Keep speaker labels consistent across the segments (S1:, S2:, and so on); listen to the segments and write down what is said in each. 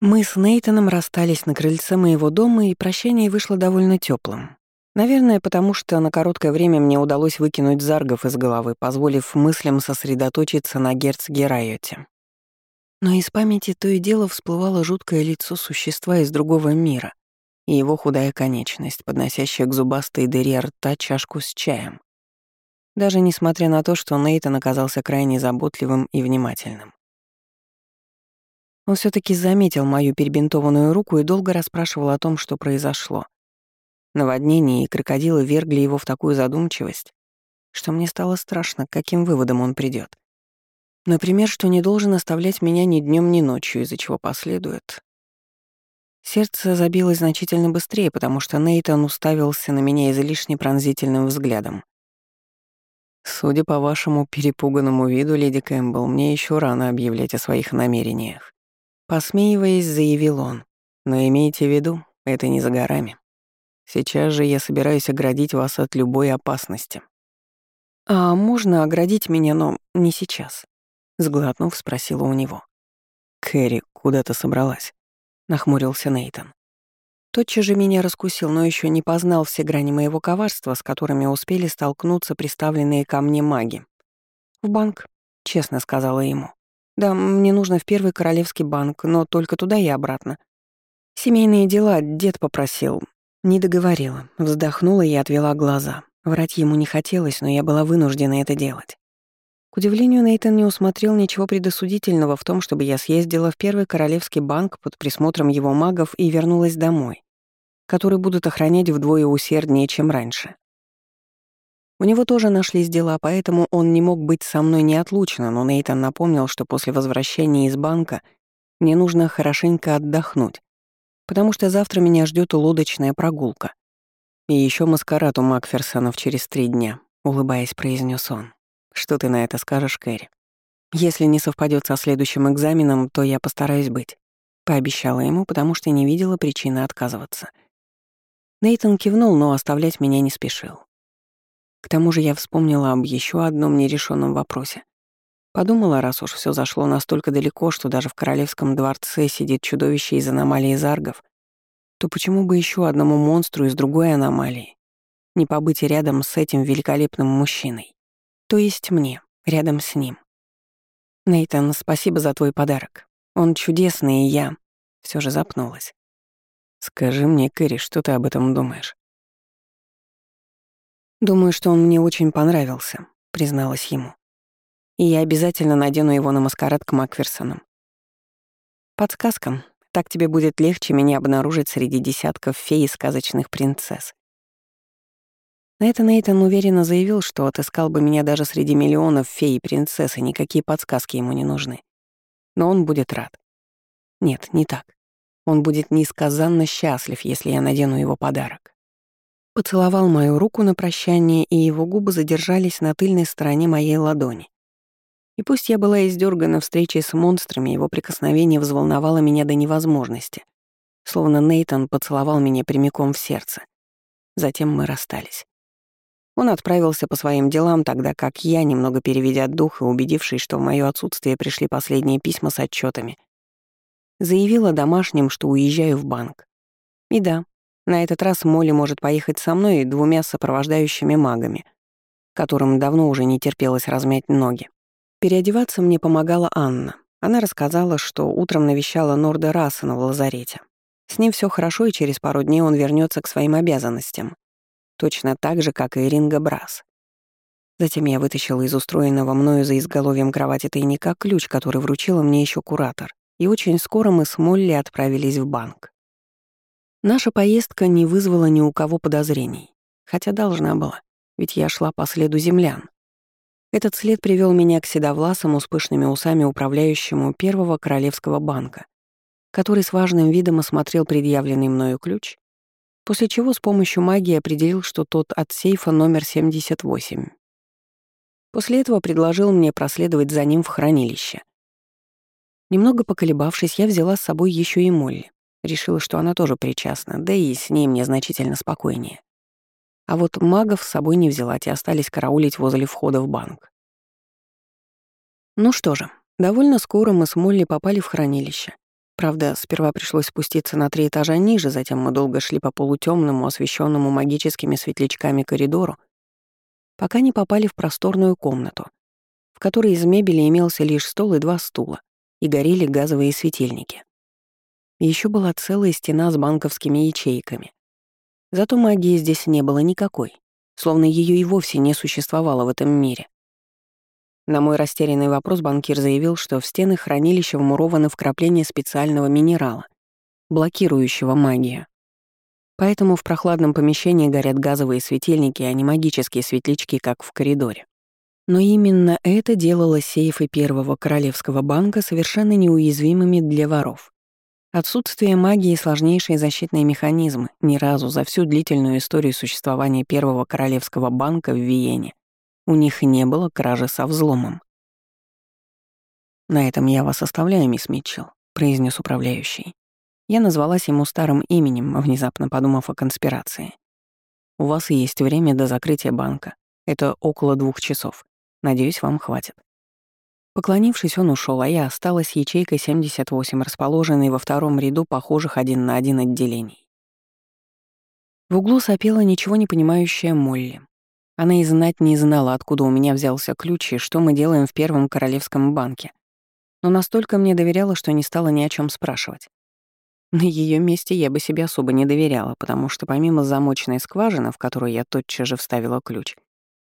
S1: Мы с Нейтаном расстались на крыльце моего дома, и прощание вышло довольно теплым. Наверное, потому что на короткое время мне удалось выкинуть заргов из головы, позволив мыслям сосредоточиться на герцоге Райоте. Но из памяти то и дело всплывало жуткое лицо существа из другого мира и его худая конечность, подносящая к зубастой дыре рта чашку с чаем. Даже несмотря на то, что Нейтан оказался крайне заботливым и внимательным. Он все таки заметил мою перебинтованную руку и долго расспрашивал о том, что произошло. Наводнение и крокодилы вергли его в такую задумчивость, что мне стало страшно, к каким выводом он придет. Например, что не должен оставлять меня ни днем, ни ночью, из-за чего последует. Сердце забилось значительно быстрее, потому что Нейтан уставился на меня излишне пронзительным взглядом. «Судя по вашему перепуганному виду, леди Кэмпбелл, мне еще рано объявлять о своих намерениях. Посмеиваясь, заявил он. «Но имейте в виду, это не за горами. Сейчас же я собираюсь оградить вас от любой опасности». «А можно оградить меня, но не сейчас?» Сглотнув, спросила у него. «Кэрри, куда ты собралась?» Нахмурился Нейтон. Тотчас же меня раскусил, но еще не познал все грани моего коварства, с которыми успели столкнуться представленные ко мне маги. «В банк», — честно сказала ему. Да, мне нужно в Первый Королевский банк, но только туда и обратно. Семейные дела дед попросил. Не договорила, вздохнула и отвела глаза. Врать ему не хотелось, но я была вынуждена это делать. К удивлению, Нейтан не усмотрел ничего предосудительного в том, чтобы я съездила в Первый Королевский банк под присмотром его магов и вернулась домой, которые будут охранять вдвое усерднее, чем раньше. У него тоже нашлись дела, поэтому он не мог быть со мной неотлучно, но Нейтан напомнил, что после возвращения из банка мне нужно хорошенько отдохнуть, потому что завтра меня ждет лодочная прогулка. И еще маскарад у Макферсонов через три дня, улыбаясь, произнес он. Что ты на это скажешь, Кэрри? Если не совпадет со следующим экзаменом, то я постараюсь быть. Пообещала ему, потому что не видела причины отказываться. Нейтан кивнул, но оставлять меня не спешил. К тому же я вспомнила об еще одном нерешенном вопросе. Подумала, раз уж все зашло настолько далеко, что даже в королевском дворце сидит чудовище из аномалии заргов, то почему бы еще одному монстру из другой аномалии не побыть рядом с этим великолепным мужчиной? То есть мне, рядом с ним. Нейтан, спасибо за твой подарок. Он чудесный, и я все же запнулась. Скажи мне, Кэрри, что ты об этом думаешь? «Думаю, что он мне очень понравился», — призналась ему. «И я обязательно надену его на маскарад к Макферсонам. Подсказка. Так тебе будет легче меня обнаружить среди десятков фей и сказочных принцесс». На это Нейтан уверенно заявил, что отыскал бы меня даже среди миллионов фей и принцесс, и никакие подсказки ему не нужны. Но он будет рад. Нет, не так. Он будет несказанно счастлив, если я надену его подарок. Поцеловал мою руку на прощание, и его губы задержались на тыльной стороне моей ладони. И пусть я была издергана встречей с монстрами, его прикосновение взволновало меня до невозможности. Словно Нейтон поцеловал меня прямиком в сердце. Затем мы расстались. Он отправился по своим делам, тогда как я, немного переведя дух и убедившись, что в моё отсутствие пришли последние письма с отчетами, заявила домашним, что уезжаю в банк. И да, на этот раз Молли может поехать со мной и двумя сопровождающими магами, которым давно уже не терпелось размять ноги. Переодеваться мне помогала Анна. Она рассказала, что утром навещала Норда Рассена в лазарете. С ним все хорошо, и через пару дней он вернется к своим обязанностям. Точно так же, как и Ринга Брас. Затем я вытащила из устроенного мною за изголовьем кровати тайника ключ, который вручила мне еще куратор, и очень скоро мы с Молли отправились в банк. Наша поездка не вызвала ни у кого подозрений, хотя должна была, ведь я шла по следу землян. Этот след привел меня к седовласому с пышными усами управляющему Первого Королевского банка, который с важным видом осмотрел предъявленный мною ключ, после чего с помощью магии определил, что тот от сейфа номер 78. После этого предложил мне проследовать за ним в хранилище. Немного поколебавшись, я взяла с собой еще и Молли. Решила, что она тоже причастна, да и с ней мне значительно спокойнее. А вот магов с собой не взяла, те остались караулить возле входа в банк. Ну что же, довольно скоро мы с Молли попали в хранилище. Правда, сперва пришлось спуститься на три этажа ниже, затем мы долго шли по полутемному, освещенному магическими светлячками коридору, пока не попали в просторную комнату, в которой из мебели имелся лишь стол и два стула, и горели газовые светильники. Еще была целая стена с банковскими ячейками. Зато магии здесь не было никакой, словно ее и вовсе не существовало в этом мире. На мой растерянный вопрос банкир заявил, что в стены хранилища вмурованы вкрапления специального минерала, блокирующего магию. Поэтому в прохладном помещении горят газовые светильники, а не магические светлячки, как в коридоре. Но именно это делало сейфы Первого Королевского банка совершенно неуязвимыми для воров. Отсутствие магии и сложнейшие защитные механизмы ни разу за всю длительную историю существования Первого Королевского банка в Виене у них не было кражи со взломом. «На этом я вас оставляю, мисс Митчелл», — произнес управляющий. Я назвалась ему старым именем, внезапно подумав о конспирации. «У вас есть время до закрытия банка. Это около двух часов. Надеюсь, вам хватит». Поклонившись, он ушел, а я осталась ячейкой 78, расположенной во втором ряду похожих один на один отделений. В углу сопела ничего не понимающая Молли. Она и знать не знала, откуда у меня взялся ключ и что мы делаем в Первом Королевском банке. Но настолько мне доверяла, что не стала ни о чем спрашивать. На ее месте я бы себе особо не доверяла, потому что помимо замочной скважины, в которую я тотчас же вставила ключ,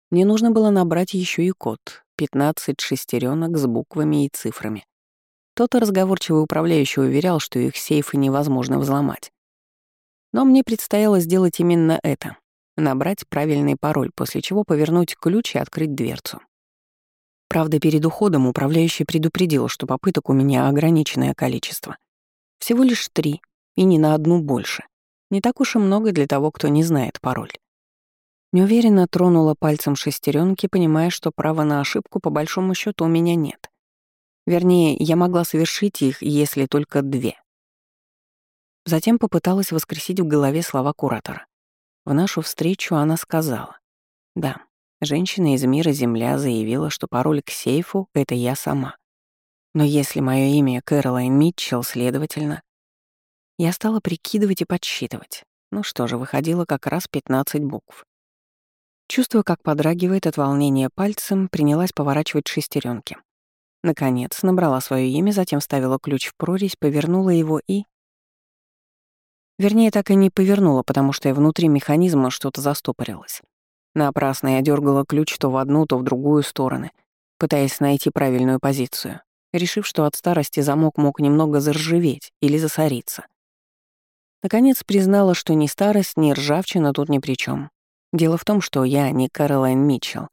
S1: мне нужно было набрать еще и код — 15 шестеренок с буквами и цифрами. Тот разговорчивый управляющий уверял, что их сейфы невозможно взломать. Но мне предстояло сделать именно это набрать правильный пароль, после чего повернуть ключ и открыть дверцу. Правда, перед уходом управляющий предупредил, что попыток у меня ограниченное количество. Всего лишь три, и ни на одну больше. Не так уж и много для того, кто не знает пароль. Неуверенно тронула пальцем шестеренки, понимая, что права на ошибку по большому счету у меня нет. Вернее, я могла совершить их, если только две. Затем попыталась воскресить в голове слова куратора. В нашу встречу она сказала. Да, женщина из мира Земля заявила, что пароль к сейфу — это я сама. Но если мое имя Кэролайн Митчелл, следовательно... Я стала прикидывать и подсчитывать. Ну что же, выходило как раз 15 букв. Чувствуя, как подрагивает от волнения пальцем, принялась поворачивать шестеренки. Наконец, набрала свое имя, затем вставила ключ в прорезь, повернула его и... Вернее, так и не повернула, потому что внутри механизма что-то застопорилось. Напрасно я дергала ключ то в одну, то в другую стороны, пытаясь найти правильную позицию, решив, что от старости замок мог немного заржаветь или засориться. Наконец признала, что ни старость, ни ржавчина тут ни при чем. Дело в том, что я не Каролайн Митчелл,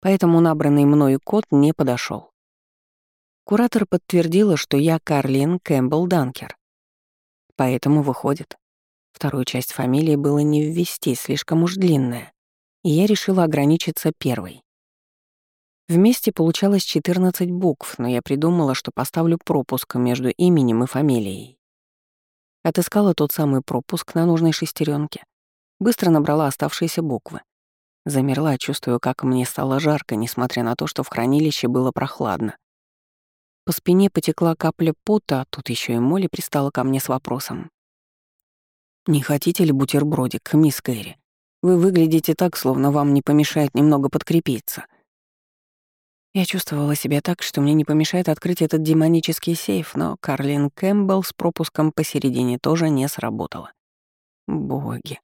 S1: поэтому набранный мной код не подошел. Куратор подтвердила, что я Карлин Кэмпбелл Данкер, Поэтому выходит. Вторую часть фамилии было не ввести, слишком уж длинная, и я решила ограничиться первой. Вместе получалось 14 букв, но я придумала, что поставлю пропуск между именем и фамилией. Отыскала тот самый пропуск на нужной шестеренке, быстро набрала оставшиеся буквы. Замерла, чувствуя, как мне стало жарко, несмотря на то, что в хранилище было прохладно. По спине потекла капля пота, а тут еще и Молли пристала ко мне с вопросом. «Не хотите ли бутербродик, мисс Кэрри? Вы выглядите так, словно вам не помешает немного подкрепиться». Я чувствовала себя так, что мне не помешает открыть этот демонический сейф, но Карлин Кэмпбелл с пропуском посередине тоже не сработала. «Боги!» —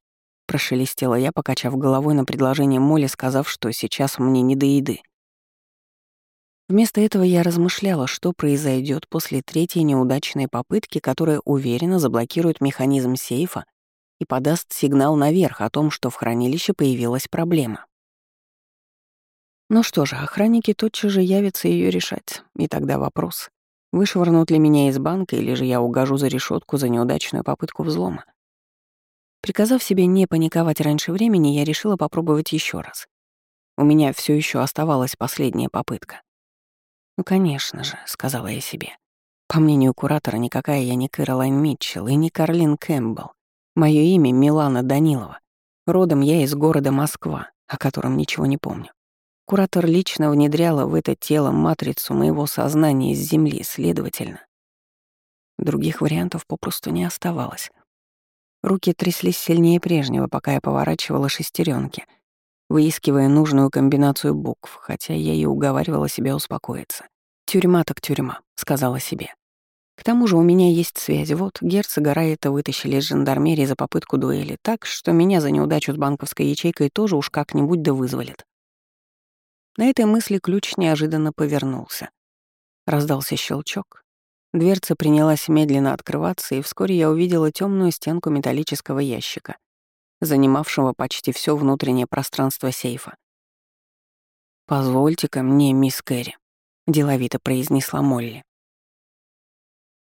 S1: прошелестела я, покачав головой на предложение Молли, сказав, что сейчас мне не до еды. Вместо этого я размышляла, что произойдет после третьей неудачной попытки, которая уверенно заблокирует механизм сейфа и подаст сигнал наверх о том, что в хранилище появилась проблема. Ну что же, охранники тотчас же явятся ее решать. И тогда вопрос, вышвырнут ли меня из банка или же я угожу за решетку за неудачную попытку взлома. Приказав себе не паниковать раньше времени, я решила попробовать еще раз. У меня все еще оставалась последняя попытка. «Ну, конечно же», — сказала я себе. По мнению куратора, никакая я не Кэролайн Митчелл и не Карлин Кэмпбелл. Мое имя Милана Данилова. Родом я из города Москва, о котором ничего не помню. Куратор лично внедряла в это тело матрицу моего сознания с Земли, следовательно. Других вариантов попросту не оставалось. Руки тряслись сильнее прежнего, пока я поворачивала шестеренки, выискивая нужную комбинацию букв, хотя я и уговаривала себя успокоиться. «Тюрьма так тюрьма», — сказала себе. К тому же у меня есть связь. Вот герцога Райта вытащили из жандармерии за попытку дуэли, так что меня за неудачу с банковской ячейкой тоже уж как-нибудь да вызволят. На этой мысли ключ неожиданно повернулся. Раздался щелчок. Дверца принялась медленно открываться, и вскоре я увидела темную стенку металлического ящика, занимавшего почти все внутреннее пространство сейфа. «Позвольте-ка мне, мисс Кэрри», — деловито произнесла Молли.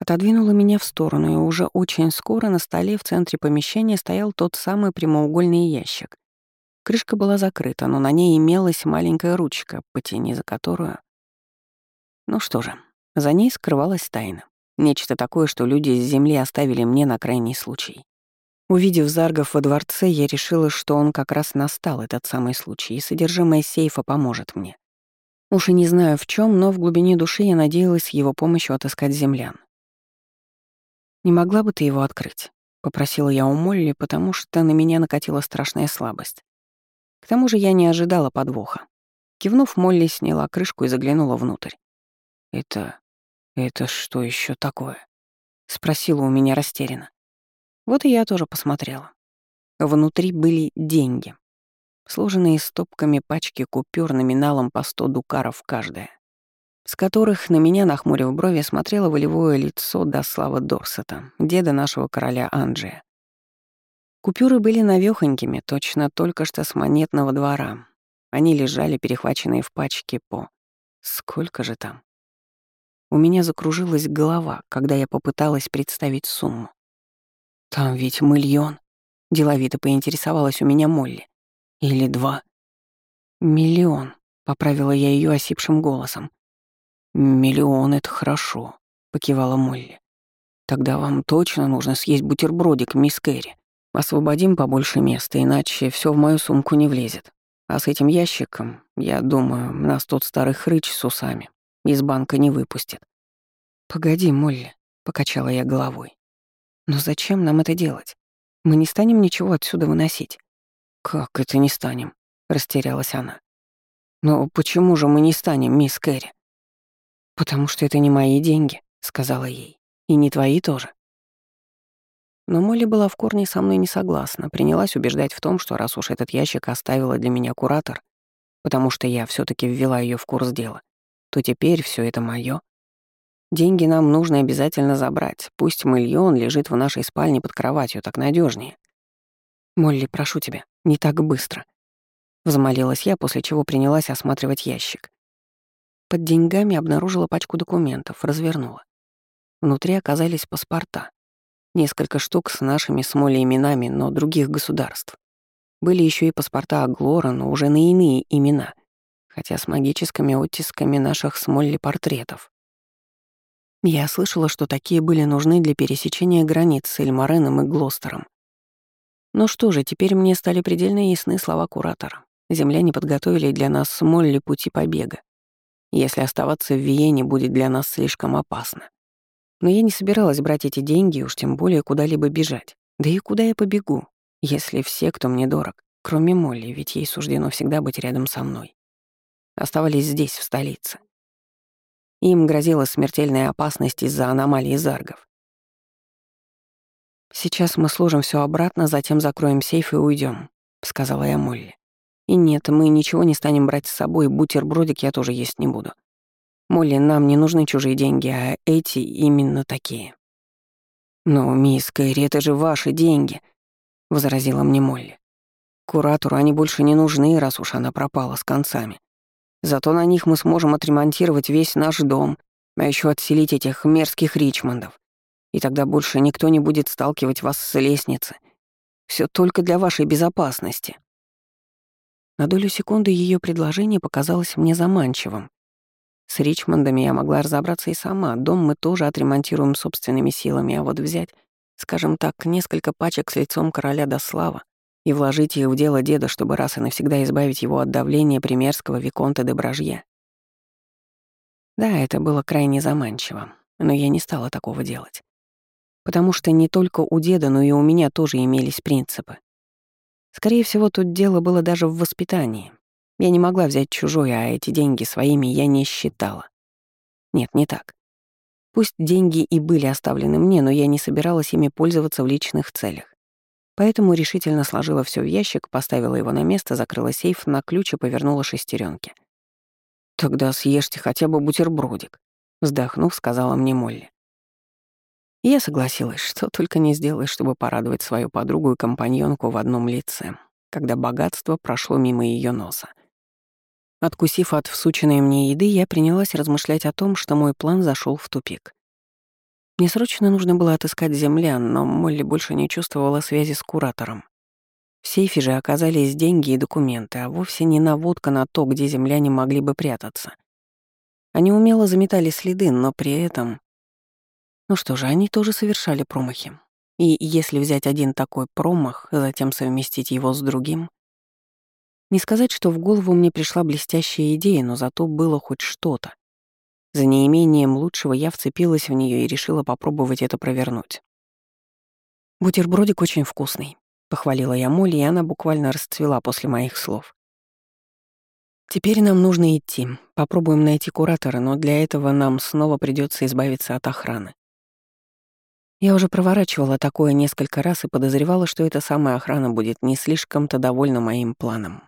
S1: Отодвинула меня в сторону, и уже очень скоро на столе в центре помещения стоял тот самый прямоугольный ящик. Крышка была закрыта, но на ней имелась маленькая ручка, потяни за которую... Ну что же, за ней скрывалась тайна. Нечто такое, что люди с земли оставили мне на крайний случай. Увидев Заргов во дворце, я решила, что он как раз настал, этот самый случай, и содержимое сейфа поможет мне. Уж и не знаю в чем, но в глубине души я надеялась его помощью отыскать землян. «Не могла бы ты его открыть?» — попросила я у Молли, потому что на меня накатила страшная слабость. К тому же я не ожидала подвоха. Кивнув, Молли сняла крышку и заглянула внутрь. «Это... это что еще такое?» — спросила у меня растерянно. Вот и я тоже посмотрела. Внутри были деньги, сложенные стопками пачки купюр номиналом по сто дукаров каждая с которых на меня, нахмурив брови, смотрело волевое лицо Дослава Дорсета, деда нашего короля Анджия. Купюры были навёхонькими, точно только что с монетного двора. Они лежали, перехваченные в пачке по... Сколько же там? У меня закружилась голова, когда я попыталась представить сумму. «Там ведь миллион», — деловито поинтересовалась у меня Молли. «Или два?» «Миллион», — поправила я ее осипшим голосом. «Миллион — это хорошо», — покивала Молли. «Тогда вам точно нужно съесть бутербродик, мисс Кэрри. Освободим побольше места, иначе все в мою сумку не влезет. А с этим ящиком, я думаю, нас тот старый хрыч с усами из банка не выпустит». «Погоди, Молли», — покачала я головой. «Но зачем нам это делать? Мы не станем ничего отсюда выносить». «Как это не станем?» — растерялась она. «Но почему же мы не станем, мисс Кэрри?» «Потому что это не мои деньги», — сказала ей. «И не твои тоже». Но Молли была в корне со мной не согласна, принялась убеждать в том, что раз уж этот ящик оставила для меня куратор, потому что я все таки ввела ее в курс дела, то теперь все это мое. Деньги нам нужно обязательно забрать, пусть миллион лежит в нашей спальне под кроватью, так надежнее. «Молли, прошу тебя, не так быстро», — взмолилась я, после чего принялась осматривать ящик. Под деньгами обнаружила пачку документов, развернула. Внутри оказались паспорта. Несколько штук с нашими с Молли именами, но других государств. Были еще и паспорта Аглора, но уже на иные имена, хотя с магическими оттисками наших с Молли портретов. Я слышала, что такие были нужны для пересечения границ с Эльмареном и Глостером. Ну что же, теперь мне стали предельно ясны слова куратора. Земляне подготовили для нас с пути побега. Если оставаться в Виене будет для нас слишком опасно. Но я не собиралась брать эти деньги, уж тем более куда-либо бежать. Да и куда я побегу, если все, кто мне дорог, кроме Молли, ведь ей суждено всегда быть рядом со мной, оставались здесь, в столице. Им грозила смертельная опасность из-за аномалии заргов. «Сейчас мы сложим все обратно, затем закроем сейф и уйдем, сказала я Молли. И нет, мы ничего не станем брать с собой, бутербродик я тоже есть не буду. Молли, нам не нужны чужие деньги, а эти именно такие. «Но, мисс Кэрри, это же ваши деньги», — возразила мне Молли. «Куратору они больше не нужны, раз уж она пропала с концами. Зато на них мы сможем отремонтировать весь наш дом, а еще отселить этих мерзких Ричмондов. И тогда больше никто не будет сталкивать вас с лестницы. Все только для вашей безопасности». На долю секунды ее предложение показалось мне заманчивым. С Ричмондами я могла разобраться и сама. Дом мы тоже отремонтируем собственными силами, а вот взять, скажем так, несколько пачек с лицом короля Дослава и вложить их в дело деда, чтобы раз и навсегда избавить его от давления примерского Виконта де Бражье. Да, это было крайне заманчиво, но я не стала такого делать. Потому что не только у деда, но и у меня тоже имелись принципы. Скорее всего, тут дело было даже в воспитании. Я не могла взять чужое, а эти деньги своими я не считала. Нет, не так. Пусть деньги и были оставлены мне, но я не собиралась ими пользоваться в личных целях. Поэтому решительно сложила все в ящик, поставила его на место, закрыла сейф на ключ и повернула шестеренки. «Тогда съешьте хотя бы бутербродик», — вздохнув, сказала мне Молли. Я согласилась, что только не сделаешь, чтобы порадовать свою подругу и компаньонку в одном лице, когда богатство прошло мимо ее носа. Откусив от всученной мне еды, я принялась размышлять о том, что мой план зашел в тупик. Мне срочно нужно было отыскать землян, но Молли больше не чувствовала связи с куратором. В сейфе же оказались деньги и документы, а вовсе не наводка на то, где земляне могли бы прятаться. Они умело заметали следы, но при этом... Ну что же, они тоже совершали промахи. И если взять один такой промах, затем совместить его с другим, не сказать, что в голову мне пришла блестящая идея, но зато было хоть что-то. За неимением лучшего я вцепилась в нее и решила попробовать это провернуть. «Бутербродик очень вкусный», — похвалила я Молли, и она буквально расцвела после моих слов. «Теперь нам нужно идти. Попробуем найти куратора, но для этого нам снова придется избавиться от охраны. Я уже проворачивала такое несколько раз и подозревала, что эта самая охрана будет не слишком-то довольна моим планом.